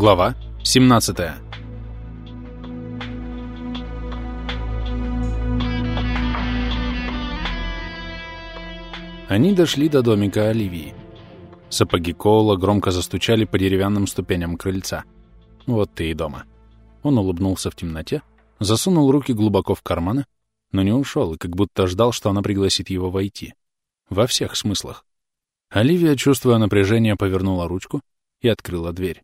Глава 17 Они дошли до домика Оливии. Сапоги Коула громко застучали по деревянным ступеням крыльца. Вот ты и дома. Он улыбнулся в темноте, засунул руки глубоко в карманы, но не ушел и как будто ждал, что она пригласит его войти. Во всех смыслах. Оливия, чувствуя напряжение, повернула ручку и открыла дверь.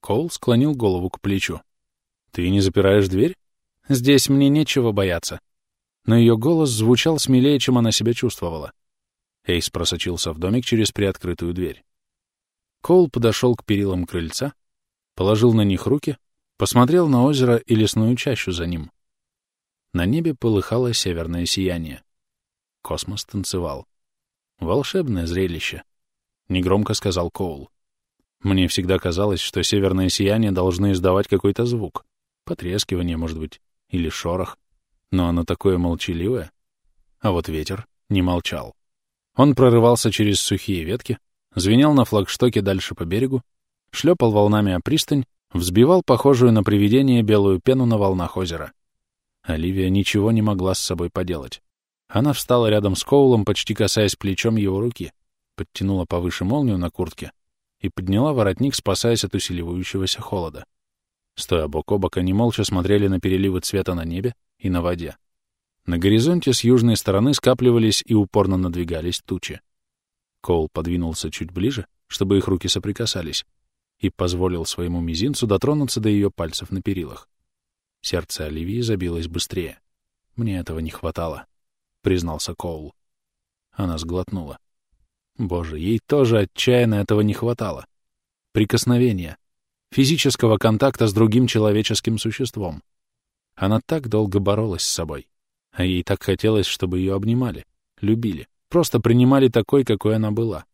Коул склонил голову к плечу. «Ты не запираешь дверь? Здесь мне нечего бояться». Но ее голос звучал смелее, чем она себя чувствовала. Эйс просочился в домик через приоткрытую дверь. Коул подошел к перилам крыльца, положил на них руки, посмотрел на озеро и лесную чащу за ним. На небе полыхало северное сияние. Космос танцевал. Волшебное зрелище, — негромко сказал Коул. Мне всегда казалось, что северное сияние должны издавать какой-то звук. Потрескивание, может быть, или шорох. Но оно такое молчаливое. А вот ветер не молчал. Он прорывался через сухие ветки, звенел на флагштоке дальше по берегу, шлепал волнами о пристань, взбивал похожую на привидение белую пену на волнах озера. Оливия ничего не могла с собой поделать. Она встала рядом с Коулом, почти касаясь плечом его руки, подтянула повыше молнию на куртке и подняла воротник, спасаясь от усиливающегося холода. Стоя бок о бок, они молча смотрели на переливы цвета на небе и на воде. На горизонте с южной стороны скапливались и упорно надвигались тучи. Коул подвинулся чуть ближе, чтобы их руки соприкасались, и позволил своему мизинцу дотронуться до ее пальцев на перилах. Сердце Оливии забилось быстрее. «Мне этого не хватало», — признался Коул. Она сглотнула. Боже, ей тоже отчаянно этого не хватало. Прикосновения, физического контакта с другим человеческим существом. Она так долго боролась с собой, а ей так хотелось, чтобы ее обнимали, любили, просто принимали такой, какой она была.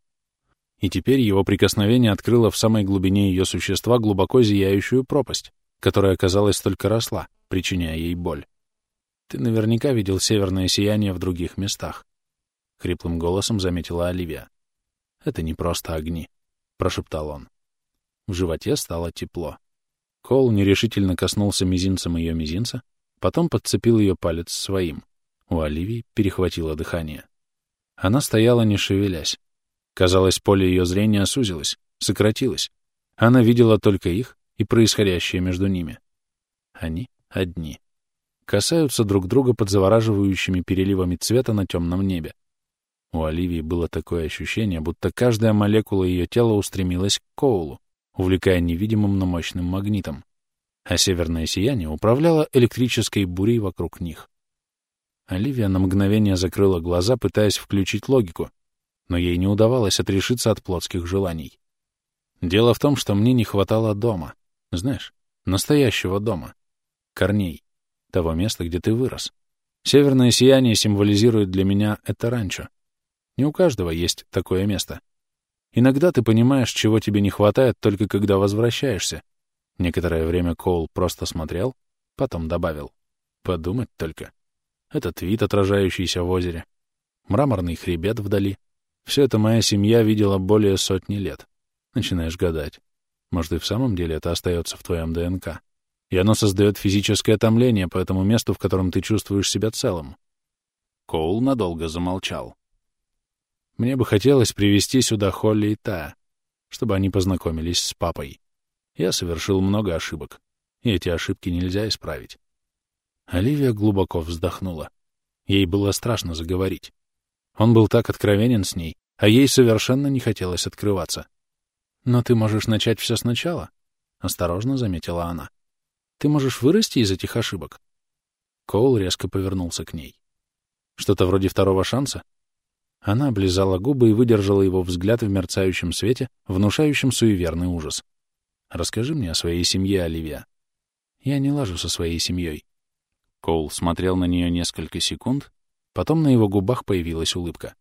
И теперь его прикосновение открыло в самой глубине ее существа глубоко зияющую пропасть, которая, казалось, только росла, причиняя ей боль. Ты наверняка видел северное сияние в других местах. — хриплым голосом заметила Оливия. «Это не просто огни», — прошептал он. В животе стало тепло. Кол нерешительно коснулся мизинцем ее мизинца, потом подцепил ее палец своим. У Оливии перехватило дыхание. Она стояла, не шевелясь. Казалось, поле ее зрения сузилось, сократилось. Она видела только их и происходящее между ними. Они одни. Касаются друг друга под завораживающими переливами цвета на темном небе. У Оливии было такое ощущение, будто каждая молекула ее тела устремилась к Коулу, увлекая невидимым, но мощным магнитом, а северное сияние управляло электрической бурей вокруг них. Оливия на мгновение закрыла глаза, пытаясь включить логику, но ей не удавалось отрешиться от плотских желаний. Дело в том, что мне не хватало дома, знаешь, настоящего дома, корней, того места, где ты вырос. Северное сияние символизирует для меня это ранчо, не у каждого есть такое место. Иногда ты понимаешь, чего тебе не хватает, только когда возвращаешься. Некоторое время Коул просто смотрел, потом добавил. Подумать только. Этот вид, отражающийся в озере. Мраморный хребет вдали. Все это моя семья видела более сотни лет. Начинаешь гадать. Может, и в самом деле это остается в твоем ДНК. И оно создает физическое томление по этому месту, в котором ты чувствуешь себя целым. Коул надолго замолчал. Мне бы хотелось привести сюда Холли и Та, чтобы они познакомились с папой. Я совершил много ошибок, и эти ошибки нельзя исправить. Оливия глубоко вздохнула. Ей было страшно заговорить. Он был так откровенен с ней, а ей совершенно не хотелось открываться. «Но ты можешь начать все сначала», — осторожно заметила она. «Ты можешь вырасти из этих ошибок». Коул резко повернулся к ней. «Что-то вроде второго шанса?» Она облизала губы и выдержала его взгляд в мерцающем свете, внушающем суеверный ужас. «Расскажи мне о своей семье, Оливия». «Я не лажу со своей семьей». Коул смотрел на нее несколько секунд, потом на его губах появилась улыбка.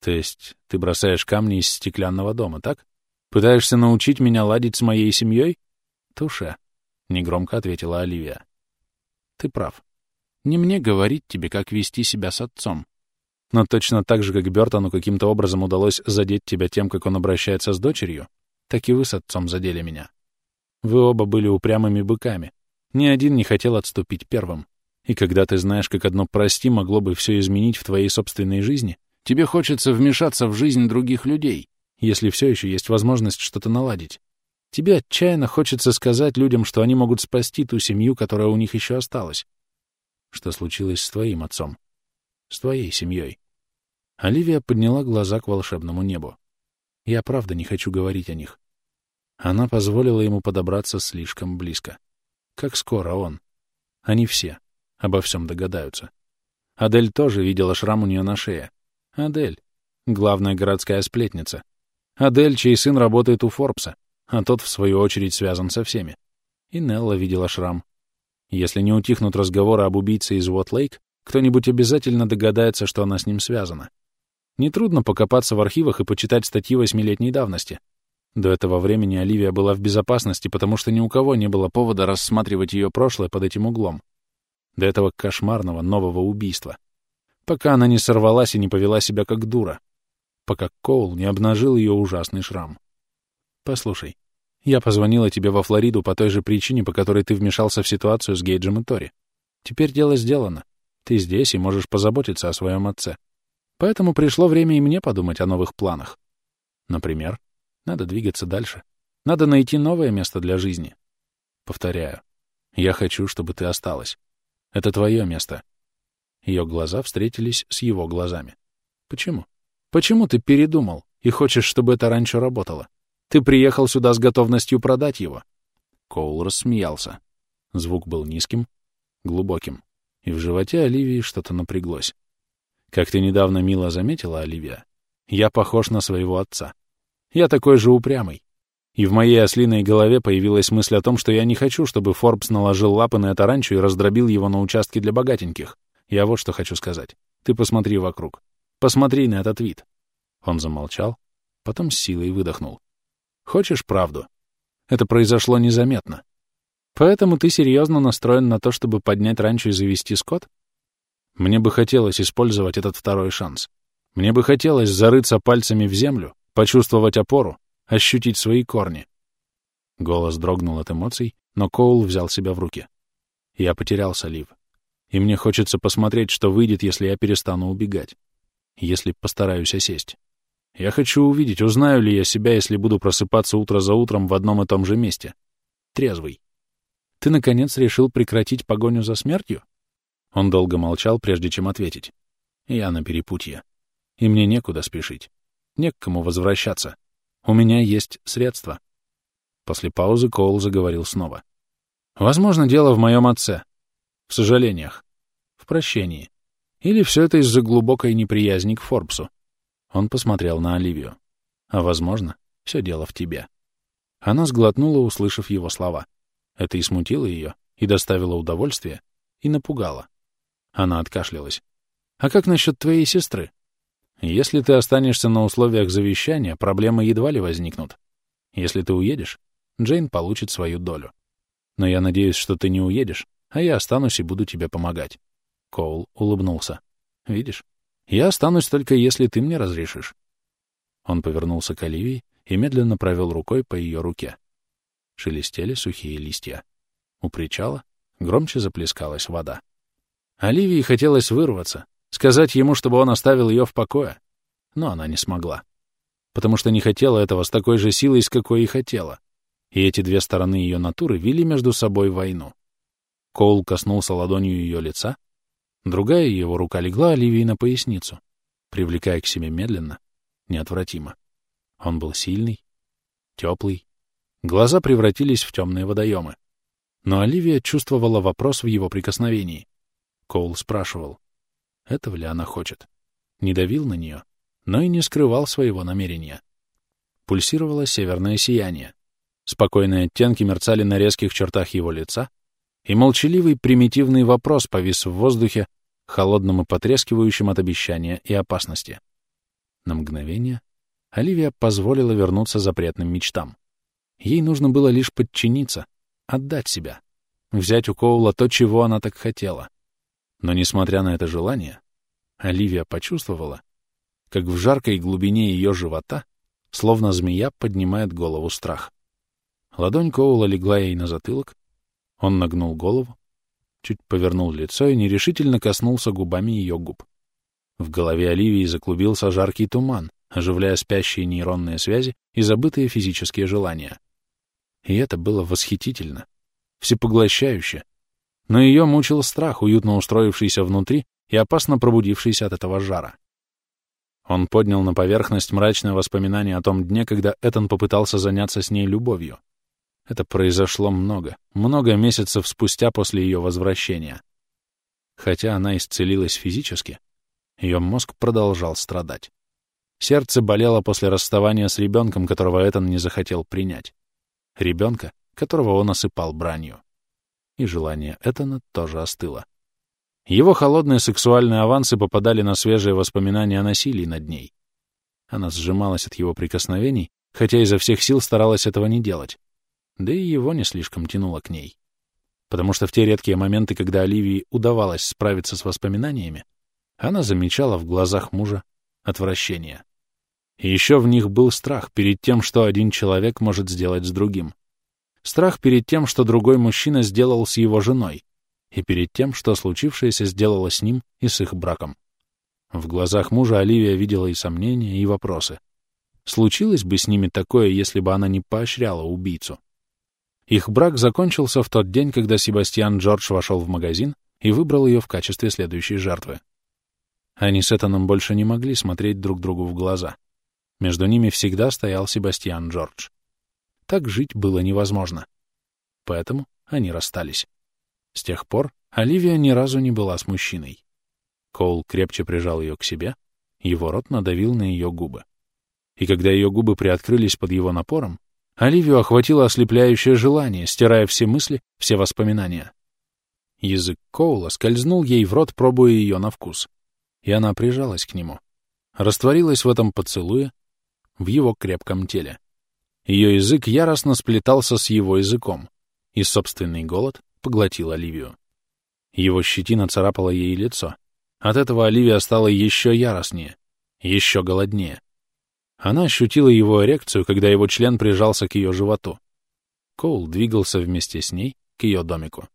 «То есть ты бросаешь камни из стеклянного дома, так? Пытаешься научить меня ладить с моей семьей?» «Туше», — негромко ответила Оливия. «Ты прав. Не мне говорить тебе, как вести себя с отцом. Но точно так же, как Бёртону каким-то образом удалось задеть тебя тем, как он обращается с дочерью, так и вы с отцом задели меня. Вы оба были упрямыми быками. Ни один не хотел отступить первым. И когда ты знаешь, как одно «прости» могло бы все изменить в твоей собственной жизни, тебе хочется вмешаться в жизнь других людей, если все еще есть возможность что-то наладить. Тебе отчаянно хочется сказать людям, что они могут спасти ту семью, которая у них еще осталась. Что случилось с твоим отцом? С твоей семьей? Оливия подняла глаза к волшебному небу. Я правда не хочу говорить о них. Она позволила ему подобраться слишком близко. Как скоро он? Они все обо всем догадаются. Адель тоже видела шрам у нее на шее. Адель — главная городская сплетница. Адель, чей сын работает у Форбса, а тот, в свою очередь, связан со всеми. И Нелла видела шрам. Если не утихнут разговоры об убийце из Уотлейк, кто-нибудь обязательно догадается, что она с ним связана. Нетрудно покопаться в архивах и почитать статьи восьмилетней давности. До этого времени Оливия была в безопасности, потому что ни у кого не было повода рассматривать ее прошлое под этим углом. До этого кошмарного нового убийства. Пока она не сорвалась и не повела себя как дура. Пока Коул не обнажил ее ужасный шрам. Послушай, я позвонила тебе во Флориду по той же причине, по которой ты вмешался в ситуацию с Гейджем и Тори. Теперь дело сделано. Ты здесь и можешь позаботиться о своем отце. Поэтому пришло время и мне подумать о новых планах. Например, надо двигаться дальше. Надо найти новое место для жизни. Повторяю, я хочу, чтобы ты осталась. Это твое место. Ее глаза встретились с его глазами. Почему? Почему ты передумал и хочешь, чтобы это раньше работало? Ты приехал сюда с готовностью продать его. Коул рассмеялся. Звук был низким, глубоким, и в животе Оливии что-то напряглось. Как ты недавно мило заметила, Оливия, я похож на своего отца. Я такой же упрямый. И в моей ослиной голове появилась мысль о том, что я не хочу, чтобы Форбс наложил лапы на это ранчо и раздробил его на участки для богатеньких. Я вот что хочу сказать. Ты посмотри вокруг. Посмотри на этот вид. Он замолчал, потом с силой выдохнул. Хочешь правду? Это произошло незаметно. Поэтому ты серьезно настроен на то, чтобы поднять ранчо и завести скот? Мне бы хотелось использовать этот второй шанс. Мне бы хотелось зарыться пальцами в землю, почувствовать опору, ощутить свои корни. Голос дрогнул от эмоций, но Коул взял себя в руки. Я потерялся, Лив. И мне хочется посмотреть, что выйдет, если я перестану убегать. Если постараюсь осесть. Я хочу увидеть, узнаю ли я себя, если буду просыпаться утро за утром в одном и том же месте. Трезвый. Ты, наконец, решил прекратить погоню за смертью? Он долго молчал, прежде чем ответить. Я на перепутье. И мне некуда спешить. Не к кому возвращаться. У меня есть средства. После паузы Коул заговорил снова. Возможно, дело в моем отце. В сожалениях. В прощении. Или все это из-за глубокой неприязни к Форбсу. Он посмотрел на Оливию. А, возможно, все дело в тебе. Она сглотнула, услышав его слова. Это и смутило ее, и доставило удовольствие, и напугало. Она откашлялась. «А как насчет твоей сестры? Если ты останешься на условиях завещания, проблемы едва ли возникнут. Если ты уедешь, Джейн получит свою долю. Но я надеюсь, что ты не уедешь, а я останусь и буду тебе помогать». Коул улыбнулся. «Видишь, я останусь только если ты мне разрешишь. Он повернулся к Оливии и медленно провел рукой по ее руке. Шелестели сухие листья. У причала громче заплескалась вода. Оливии хотелось вырваться, сказать ему, чтобы он оставил ее в покое, но она не смогла. Потому что не хотела этого с такой же силой, с какой и хотела. И эти две стороны ее натуры вели между собой войну. Коул коснулся ладонью ее лица, Другая его рука легла Оливии на поясницу, привлекая к себе медленно, неотвратимо. Он был сильный, теплый. Глаза превратились в темные водоемы. Но Оливия чувствовала вопрос в его прикосновении. Коул спрашивал, этого ли она хочет. Не давил на нее, но и не скрывал своего намерения. Пульсировало северное сияние. Спокойные оттенки мерцали на резких чертах его лица, и молчаливый примитивный вопрос повис в воздухе, холодным и потрескивающим от обещания и опасности. На мгновение Оливия позволила вернуться запретным мечтам. Ей нужно было лишь подчиниться, отдать себя, взять у Коула то, чего она так хотела. Но, несмотря на это желание, Оливия почувствовала, как в жаркой глубине ее живота, словно змея, поднимает голову страх. Ладонь Коула легла ей на затылок. Он нагнул голову, чуть повернул лицо и нерешительно коснулся губами ее губ. В голове Оливии заклубился жаркий туман, оживляя спящие нейронные связи и забытые физические желания. И это было восхитительно, всепоглощающе. Но ее мучил страх, уютно устроившийся внутри и опасно пробудившийся от этого жара. Он поднял на поверхность мрачное воспоминание о том дне, когда Этан попытался заняться с ней любовью. Это произошло много, много месяцев спустя после ее возвращения. Хотя она исцелилась физически, ее мозг продолжал страдать. Сердце болело после расставания с ребенком, которого Этан не захотел принять. Ребенка, которого он осыпал бранью. И желание Этана тоже остыло. Его холодные сексуальные авансы попадали на свежие воспоминания о насилии над ней. Она сжималась от его прикосновений, хотя изо всех сил старалась этого не делать. Да и его не слишком тянуло к ней. Потому что в те редкие моменты, когда Оливии удавалось справиться с воспоминаниями, она замечала в глазах мужа отвращение. И еще в них был страх перед тем, что один человек может сделать с другим. Страх перед тем, что другой мужчина сделал с его женой, и перед тем, что случившееся сделало с ним и с их браком. В глазах мужа Оливия видела и сомнения, и вопросы. Случилось бы с ними такое, если бы она не поощряла убийцу? Их брак закончился в тот день, когда Себастьян Джордж вошел в магазин и выбрал ее в качестве следующей жертвы. Они с Этаном больше не могли смотреть друг другу в глаза. Между ними всегда стоял Себастьян Джордж. Так жить было невозможно. Поэтому они расстались. С тех пор Оливия ни разу не была с мужчиной. Коул крепче прижал ее к себе, его рот надавил на ее губы. И когда ее губы приоткрылись под его напором, Оливию охватило ослепляющее желание, стирая все мысли, все воспоминания. Язык Коула скользнул ей в рот, пробуя ее на вкус и она прижалась к нему. Растворилась в этом поцелуе, в его крепком теле. Ее язык яростно сплетался с его языком, и собственный голод поглотил Оливию. Его щетина царапала ей лицо. От этого Оливия стала еще яростнее, еще голоднее. Она ощутила его эрекцию, когда его член прижался к ее животу. Коул двигался вместе с ней к ее домику.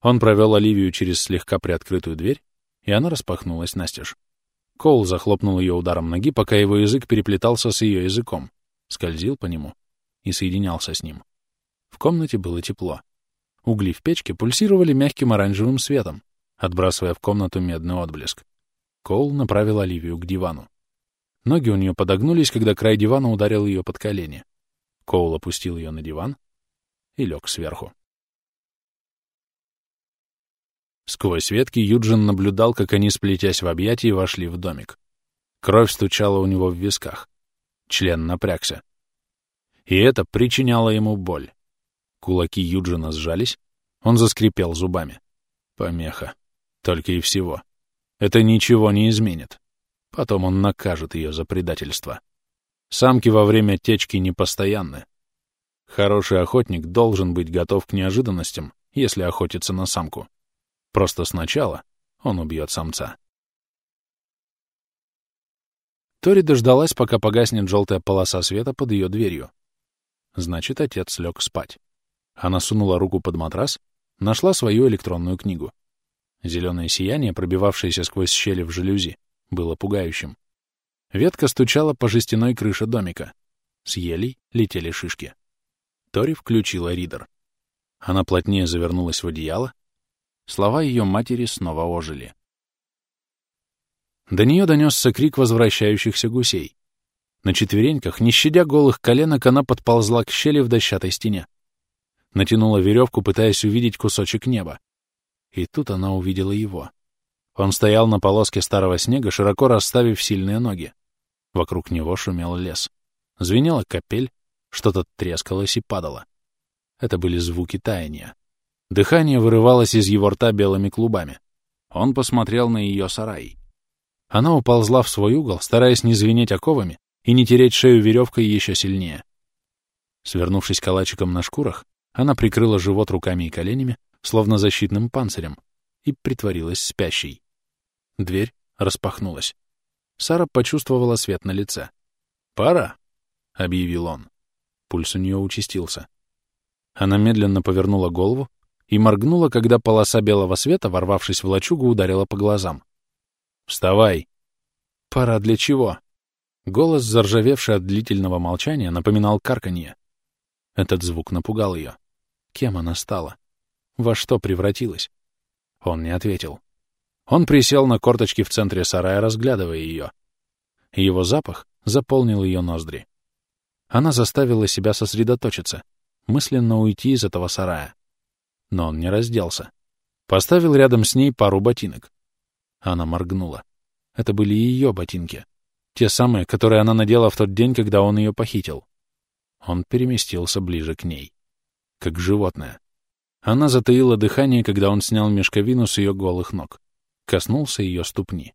Он провел Оливию через слегка приоткрытую дверь и она распахнулась настежь. Коул захлопнул ее ударом ноги, пока его язык переплетался с ее языком, скользил по нему и соединялся с ним. В комнате было тепло. Угли в печке пульсировали мягким оранжевым светом, отбрасывая в комнату медный отблеск. Коул направил Оливию к дивану. Ноги у нее подогнулись, когда край дивана ударил ее под колени. Коул опустил ее на диван и лег сверху. Сквозь ветки Юджин наблюдал, как они, сплетясь в объятии, вошли в домик. Кровь стучала у него в висках. Член напрягся. И это причиняло ему боль. Кулаки Юджина сжались, он заскрипел зубами. Помеха. Только и всего. Это ничего не изменит. Потом он накажет ее за предательство. Самки во время течки непостоянны. Хороший охотник должен быть готов к неожиданностям, если охотится на самку. Просто сначала он убьет самца. Тори дождалась, пока погаснет желтая полоса света под ее дверью. Значит, отец лег спать. Она сунула руку под матрас, нашла свою электронную книгу. Зеленое сияние, пробивавшееся сквозь щели в жалюзи, было пугающим. Ветка стучала по жестяной крыше домика. С елей летели шишки. Тори включила ридер. Она плотнее завернулась в одеяло, Слова ее матери снова ожили. До нее донесся крик возвращающихся гусей. На четвереньках, не щадя голых коленок, она подползла к щели в дощатой стене. Натянула веревку, пытаясь увидеть кусочек неба. И тут она увидела его. Он стоял на полоске старого снега, широко расставив сильные ноги. Вокруг него шумел лес. Звенела капель, что-то трескалось и падало. Это были звуки таяния. Дыхание вырывалось из его рта белыми клубами. Он посмотрел на ее сарай. Она уползла в свой угол, стараясь не звенеть оковами и не тереть шею веревкой еще сильнее. Свернувшись калачиком на шкурах, она прикрыла живот руками и коленями, словно защитным панцирем, и притворилась спящей. Дверь распахнулась. Сара почувствовала свет на лице. «Пора», — объявил он. Пульс у нее участился. Она медленно повернула голову и моргнула, когда полоса белого света, ворвавшись в лачугу, ударила по глазам. «Вставай!» «Пора для чего?» Голос, заржавевший от длительного молчания, напоминал карканье. Этот звук напугал ее. Кем она стала? Во что превратилась? Он не ответил. Он присел на корточки в центре сарая, разглядывая ее. Его запах заполнил ее ноздри. Она заставила себя сосредоточиться, мысленно уйти из этого сарая. Но он не разделся. Поставил рядом с ней пару ботинок. Она моргнула. Это были ее ботинки. Те самые, которые она надела в тот день, когда он ее похитил. Он переместился ближе к ней. Как животное. Она затаила дыхание, когда он снял мешковину с ее голых ног. Коснулся ее ступни.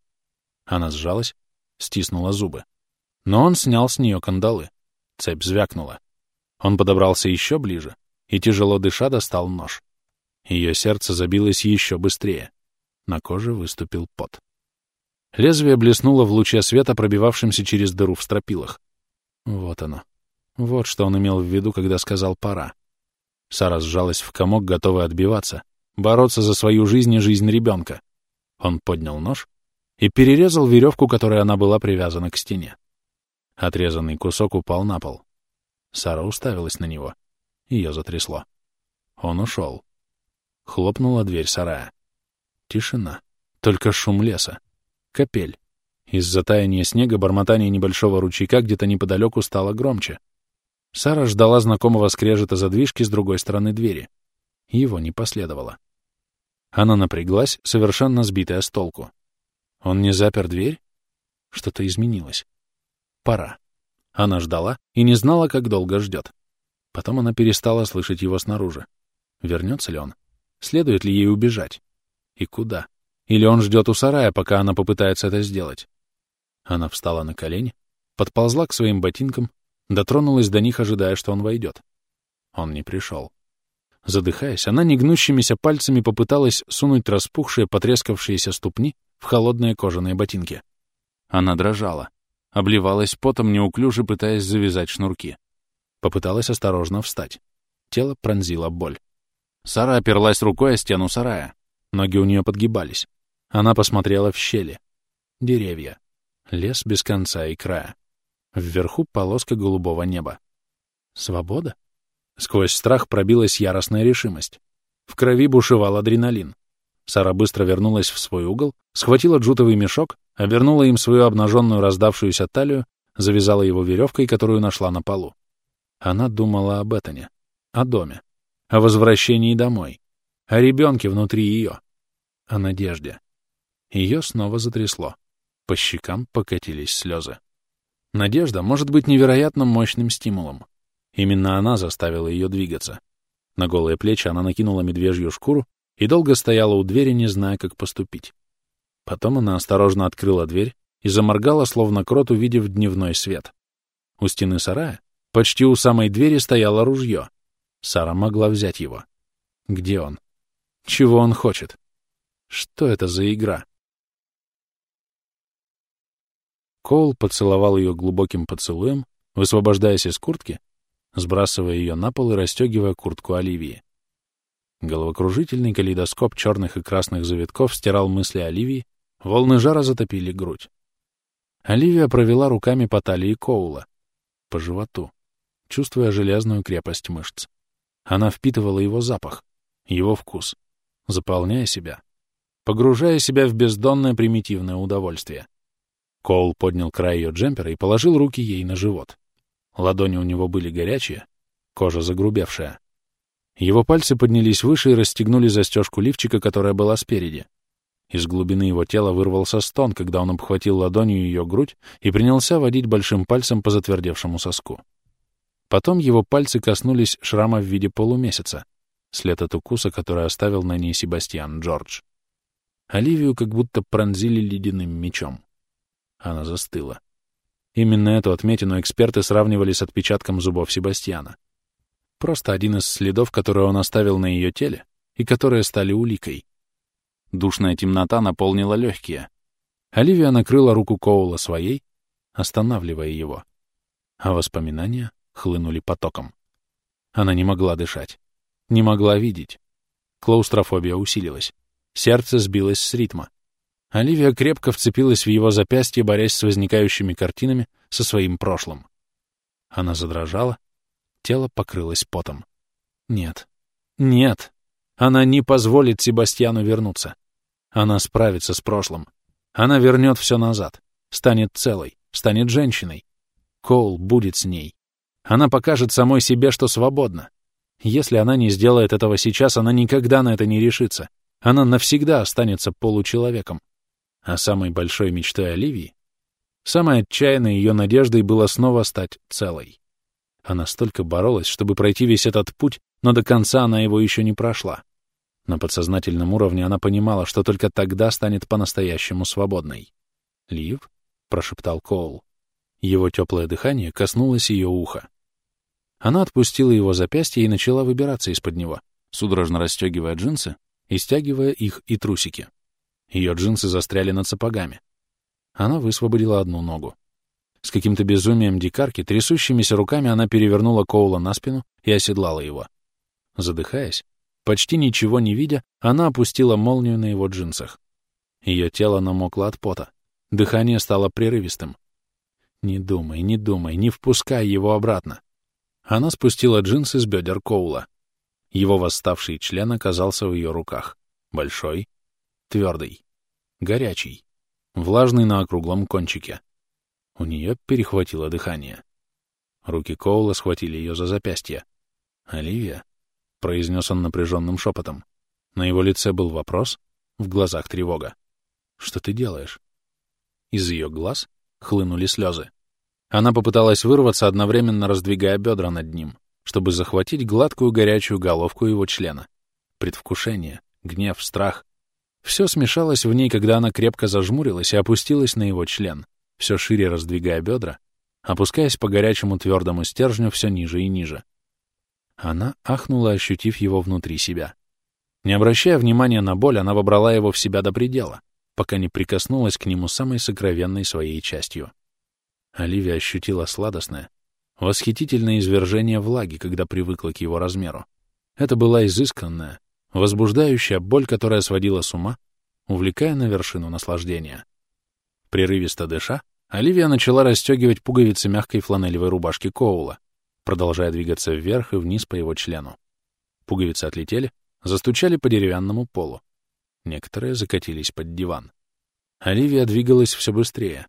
Она сжалась, стиснула зубы. Но он снял с нее кандалы. Цепь звякнула. Он подобрался еще ближе и, тяжело дыша, достал нож. Ее сердце забилось еще быстрее. На коже выступил пот. Лезвие блеснуло в луче света, пробивавшемся через дыру в стропилах. Вот оно. Вот что он имел в виду, когда сказал «пора». Сара сжалась в комок, готовая отбиваться, бороться за свою жизнь и жизнь ребенка. Он поднял нож и перерезал веревку, которой она была привязана к стене. Отрезанный кусок упал на пол. Сара уставилась на него. Ее затрясло. Он ушел. Хлопнула дверь сарая. Тишина. Только шум леса. Капель. Из-за таяния снега бормотание небольшого ручейка где-то неподалеку стало громче. Сара ждала знакомого скрежета задвижки с другой стороны двери. Его не последовало. Она напряглась, совершенно сбитая с толку. Он не запер дверь? Что-то изменилось. Пора. Она ждала и не знала, как долго ждет. Потом она перестала слышать его снаружи. Вернется ли он? Следует ли ей убежать? И куда? Или он ждет у сарая, пока она попытается это сделать? Она встала на колени, подползла к своим ботинкам, дотронулась до них, ожидая, что он войдет. Он не пришел. Задыхаясь, она негнущимися пальцами попыталась сунуть распухшие, потрескавшиеся ступни в холодные кожаные ботинки. Она дрожала, обливалась потом, неуклюже пытаясь завязать шнурки. Попыталась осторожно встать. Тело пронзила боль. Сара оперлась рукой о стену сарая. Ноги у нее подгибались. Она посмотрела в щели. Деревья. Лес без конца и края. Вверху полоска голубого неба. Свобода? Сквозь страх пробилась яростная решимость. В крови бушевал адреналин. Сара быстро вернулась в свой угол, схватила джутовый мешок, обернула им свою обнаженную раздавшуюся талию, завязала его веревкой, которую нашла на полу. Она думала об Этоне, о доме, о возвращении домой, о ребенке внутри ее, о надежде. Ее снова затрясло. По щекам покатились слезы. Надежда может быть невероятно мощным стимулом. Именно она заставила ее двигаться. На голые плечи она накинула медвежью шкуру и долго стояла у двери, не зная, как поступить. Потом она осторожно открыла дверь и заморгала, словно крот, увидев дневной свет. У стены сарая, почти у самой двери, стояло ружье. Сара могла взять его. Где он? Чего он хочет? Что это за игра? Коул поцеловал ее глубоким поцелуем, высвобождаясь из куртки, сбрасывая ее на пол и расстегивая куртку Оливии. Головокружительный калейдоскоп черных и красных завитков стирал мысли Оливии, волны жара затопили грудь. Оливия провела руками по талии Коула, по животу, чувствуя железную крепость мышц. Она впитывала его запах, его вкус, заполняя себя, погружая себя в бездонное примитивное удовольствие. Коул поднял край ее джемпера и положил руки ей на живот. Ладони у него были горячие, кожа загрубевшая. Его пальцы поднялись выше и расстегнули застежку лифчика, которая была спереди. Из глубины его тела вырвался стон, когда он обхватил ладонью ее грудь и принялся водить большим пальцем по затвердевшему соску. Потом его пальцы коснулись шрама в виде полумесяца, след от укуса, который оставил на ней Себастьян Джордж. Оливию как будто пронзили ледяным мечом. Она застыла. Именно эту отметину эксперты сравнивали с отпечатком зубов Себастьяна. Просто один из следов, которые он оставил на ее теле и которые стали уликой. Душная темнота наполнила легкие. Оливия накрыла руку Коула своей, останавливая его. А воспоминания хлынули потоком. Она не могла дышать. Не могла видеть. Клаустрофобия усилилась. Сердце сбилось с ритма. Оливия крепко вцепилась в его запястье, борясь с возникающими картинами со своим прошлым. Она задрожала, тело покрылось потом. Нет, нет, она не позволит Себастьяну вернуться. Она справится с прошлым. Она вернет все назад, станет целой, станет женщиной. Коул будет с ней. Она покажет самой себе, что свободна. Если она не сделает этого сейчас, она никогда на это не решится. Она навсегда останется получеловеком. А самой большой мечтой Оливии, самой отчаянной ее надеждой было снова стать целой. Она столько боролась, чтобы пройти весь этот путь, но до конца она его еще не прошла. На подсознательном уровне она понимала, что только тогда станет по-настоящему свободной. «Лив?» — прошептал Коул. Его теплое дыхание коснулось ее уха. Она отпустила его запястье и начала выбираться из-под него, судорожно расстегивая джинсы и стягивая их и трусики. Ее джинсы застряли над сапогами. Она высвободила одну ногу. С каким-то безумием дикарки, трясущимися руками она перевернула Коула на спину и оседлала его. Задыхаясь, почти ничего не видя, она опустила молнию на его джинсах. Ее тело намокло от пота. Дыхание стало прерывистым. «Не думай, не думай, не впускай его обратно!» Она спустила джинсы с бедер Коула. Его восставший член оказался в ее руках. Большой, твердый, горячий, влажный на округлом кончике. У нее перехватило дыхание. Руки Коула схватили ее за запястье. «Оливия?» — произнес он напряженным шепотом. На его лице был вопрос, в глазах тревога. «Что ты делаешь?» Из ее глаз хлынули слезы. Она попыталась вырваться, одновременно раздвигая бедра над ним, чтобы захватить гладкую горячую головку его члена. Предвкушение, гнев, страх. Все смешалось в ней, когда она крепко зажмурилась и опустилась на его член, все шире раздвигая бедра, опускаясь по горячему твердому стержню все ниже и ниже. Она ахнула, ощутив его внутри себя. Не обращая внимания на боль, она вобрала его в себя до предела, пока не прикоснулась к нему самой сокровенной своей частью. Оливия ощутила сладостное, восхитительное извержение влаги, когда привыкла к его размеру. Это была изысканная, возбуждающая боль, которая сводила с ума, увлекая на вершину наслаждения. Прерывисто дыша, Оливия начала расстегивать пуговицы мягкой фланелевой рубашки Коула, продолжая двигаться вверх и вниз по его члену. Пуговицы отлетели, застучали по деревянному полу. Некоторые закатились под диван. Оливия двигалась все быстрее,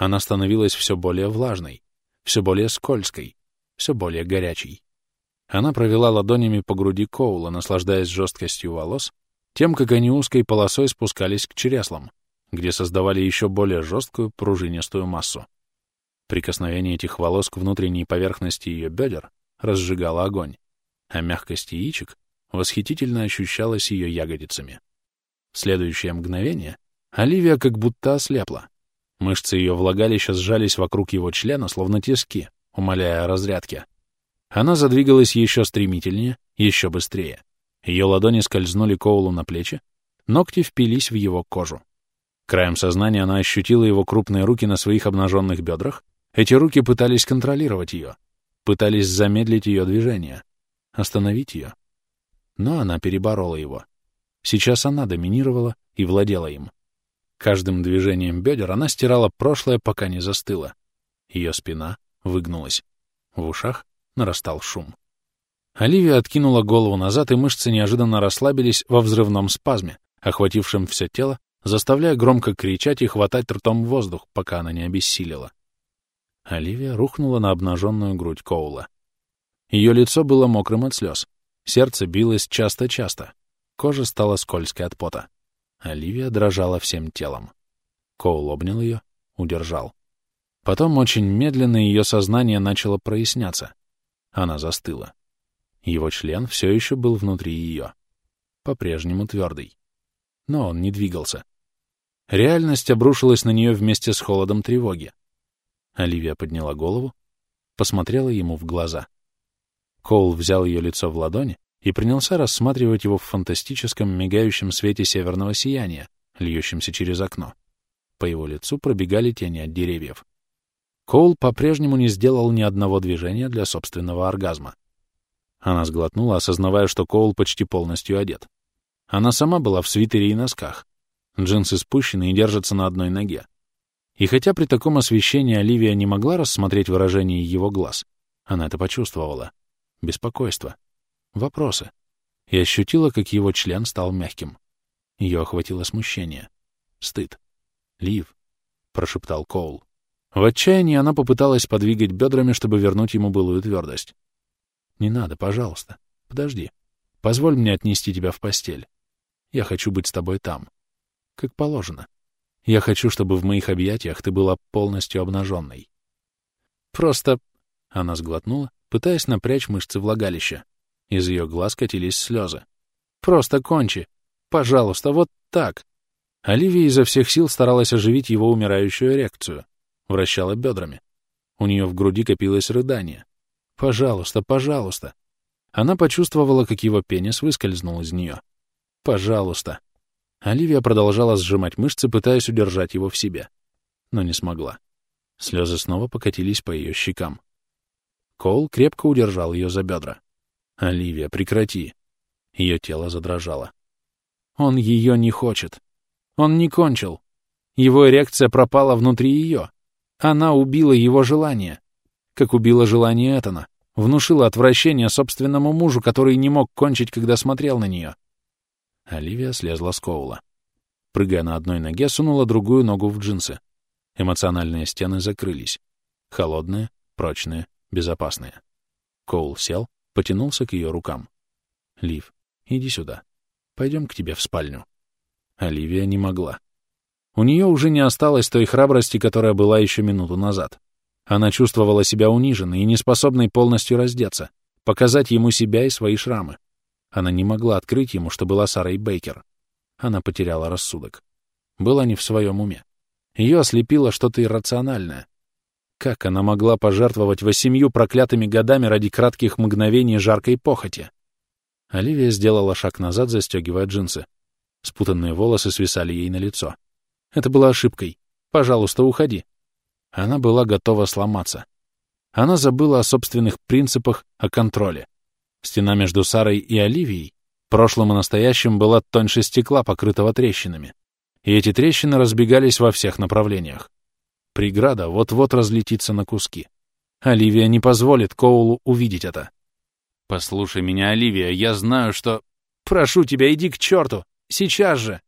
она становилась все более влажной, все более скользкой, все более горячей. Она провела ладонями по груди Коула, наслаждаясь жесткостью волос, тем, как они узкой полосой спускались к череслам, где создавали еще более жесткую пружинистую массу. Прикосновение этих волос к внутренней поверхности ее бедер разжигало огонь, а мягкость яичек восхитительно ощущалась ее ягодицами. В следующее мгновение Оливия как будто ослепла. Мышцы ее влагалища сжались вокруг его члена, словно тиски, умоляя о разрядке. Она задвигалась еще стремительнее, еще быстрее. Ее ладони скользнули Коулу на плечи, ногти впились в его кожу. Краем сознания она ощутила его крупные руки на своих обнаженных бедрах. Эти руки пытались контролировать ее, пытались замедлить ее движение, остановить ее. Но она переборола его. Сейчас она доминировала и владела им. Каждым движением бедер она стирала прошлое, пока не застыла. Ее спина выгнулась. В ушах нарастал шум. Оливия откинула голову назад, и мышцы неожиданно расслабились во взрывном спазме, охватившем все тело, заставляя громко кричать и хватать ртом воздух, пока она не обессилила. Оливия рухнула на обнаженную грудь Коула. Ее лицо было мокрым от слез. Сердце билось часто-часто. Кожа стала скользкой от пота. Оливия дрожала всем телом. Коул обнял ее, удержал. Потом очень медленно ее сознание начало проясняться. Она застыла. Его член все еще был внутри ее. По-прежнему твердый. Но он не двигался. Реальность обрушилась на нее вместе с холодом тревоги. Оливия подняла голову, посмотрела ему в глаза. Коул взял ее лицо в ладони и принялся рассматривать его в фантастическом мигающем свете северного сияния, льющемся через окно. По его лицу пробегали тени от деревьев. Коул по-прежнему не сделал ни одного движения для собственного оргазма. Она сглотнула, осознавая, что Коул почти полностью одет. Она сама была в свитере и носках. Джинсы спущены и держатся на одной ноге. И хотя при таком освещении Оливия не могла рассмотреть выражение его глаз, она это почувствовала. Беспокойство. Вопросы. И ощутила, как его член стал мягким. Ее охватило смущение. Стыд. «Лив», — прошептал Коул. В отчаянии она попыталась подвигать бедрами, чтобы вернуть ему былую твердость. «Не надо, пожалуйста. Подожди. Позволь мне отнести тебя в постель. Я хочу быть с тобой там. Как положено. Я хочу, чтобы в моих объятиях ты была полностью обнаженной. Просто...» Она сглотнула, пытаясь напрячь мышцы влагалища. Из ее глаз катились слезы. «Просто кончи. Пожалуйста, вот так». Оливия изо всех сил старалась оживить его умирающую эрекцию. Вращала бедрами. У нее в груди копилось рыдание. «Пожалуйста, пожалуйста». Она почувствовала, как его пенис выскользнул из нее. «Пожалуйста». Оливия продолжала сжимать мышцы, пытаясь удержать его в себе. Но не смогла. Слезы снова покатились по ее щекам. Коул крепко удержал ее за бедра. «Оливия, прекрати!» Ее тело задрожало. «Он ее не хочет. Он не кончил. Его эрекция пропала внутри ее. Она убила его желание. Как убила желание Этана. Внушила отвращение собственному мужу, который не мог кончить, когда смотрел на нее. Оливия слезла с Коула. Прыгая на одной ноге, сунула другую ногу в джинсы. Эмоциональные стены закрылись. Холодные, прочные, безопасные. Коул сел, потянулся к ее рукам. «Лив, иди сюда. Пойдем к тебе в спальню». Оливия не могла. У нее уже не осталось той храбрости, которая была еще минуту назад. Она чувствовала себя униженной и неспособной полностью раздеться, показать ему себя и свои шрамы. Она не могла открыть ему, что была Сарой Бейкер. Она потеряла рассудок. Была не в своем уме. Ее ослепило что-то иррациональное. Как она могла пожертвовать восемью проклятыми годами ради кратких мгновений жаркой похоти? Оливия сделала шаг назад, застегивая джинсы. Спутанные волосы свисали ей на лицо. Это было ошибкой. Пожалуйста, уходи. Она была готова сломаться. Она забыла о собственных принципах, о контроле. Стена между Сарой и Оливией, прошлым и настоящим, была тоньше стекла, покрытого трещинами. И эти трещины разбегались во всех направлениях. Преграда вот-вот разлетится на куски. Оливия не позволит Коулу увидеть это. «Послушай меня, Оливия, я знаю, что...» «Прошу тебя, иди к черту! Сейчас же!»